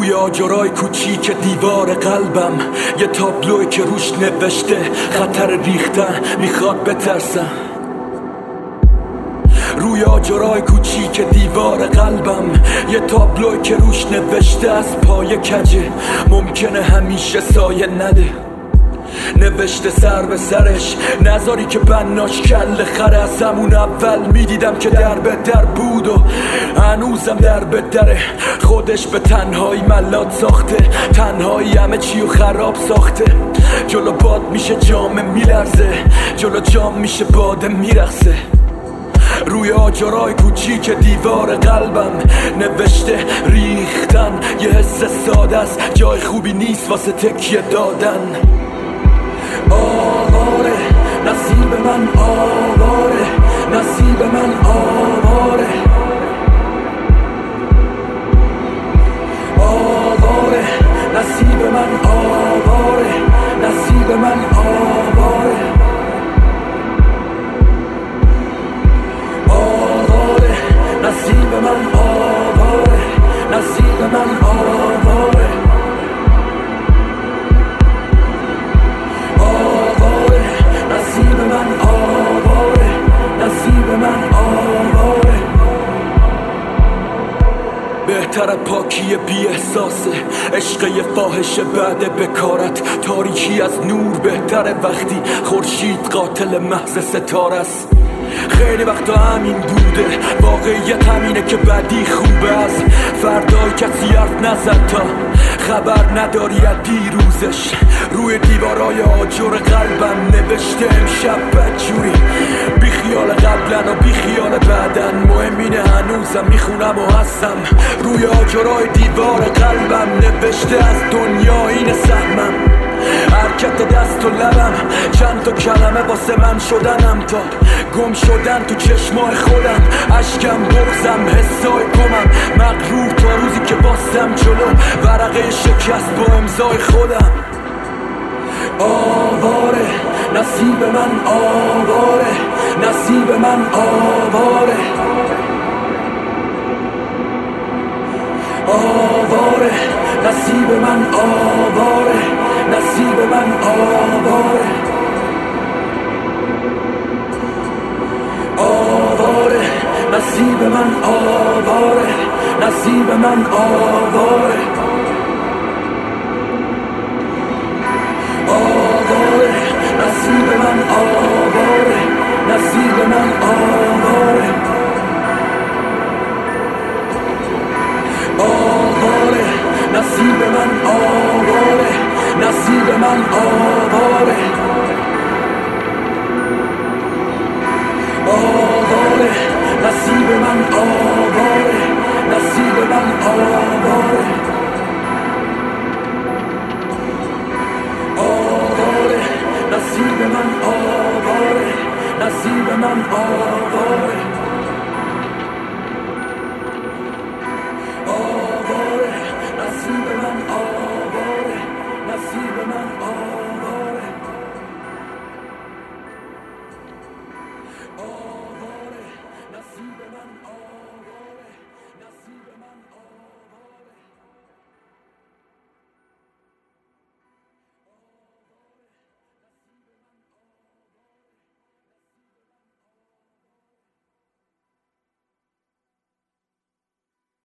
روی آجرای کوچیک دیوار قلبم. یه تابلوی که روش نوشته خطر ریختن می‌خواد بترسم. روی آجرای کوچیک دیوار قلبم. یه تابلوی که روش نوشته از پای کجه. ممکنه همیشه سایه نده. نوشته سر به سرش. نذاری که بناش کل خره از همون اول. می‌دیدم که در به در بود و هنوزم در به دره خودش به تنهایی ملات ساخته. تنهایی همه چی و خراب ساخته. جلو باد میشه جام میلرزه. جلو جام میشه باده میرخصه روی آجرای کوچیک دیوار قلبم نوشته ریختن. یه حس ساده است. جای خوبی نیست واسه تکیه دادن. آواره نصیب من آواره نصیب من آواره آواره نصیب من آواره نصیب من آواره آواره نصیب من آواره نصیب من بهتر پاکی بی احساسه عشق فاحش بعد بکارت. تاریکی از نور بهتره وقتی خورشید قاتل محض ستاره است. خیلی وقتا همین بوده واقعیت همینه که بدی خوبه از. فردای کسی حرف نزد تا خبر نداری از دیروزش. روی دیوارای آجر قلبم نوشته امشب بدجوری بی خیال قبلا و بی خیال بعدن اینه هنوزم می‌خونم و هستم. روی آجرای دیوار قلبم نوشته از دنیا این سهمم. حرکت دست و لبم چند تا کلمه واسه من شدنم تا گم شدن تو چشمای خودم. اشکم بغزم حسای گمم مغرور تا روزی که باستم جلو ورقه شکست با امضای خودم. آواره نصیب من آواره. نصیب من آواره. نصیب من آواره نصیب من آواره. آواره نصیب من آواره نصیب من آواره. من آواره. آواره. نصیب من آواره. نصیب من آواره. آواره. نصیب من آواره. نصیب من آواره.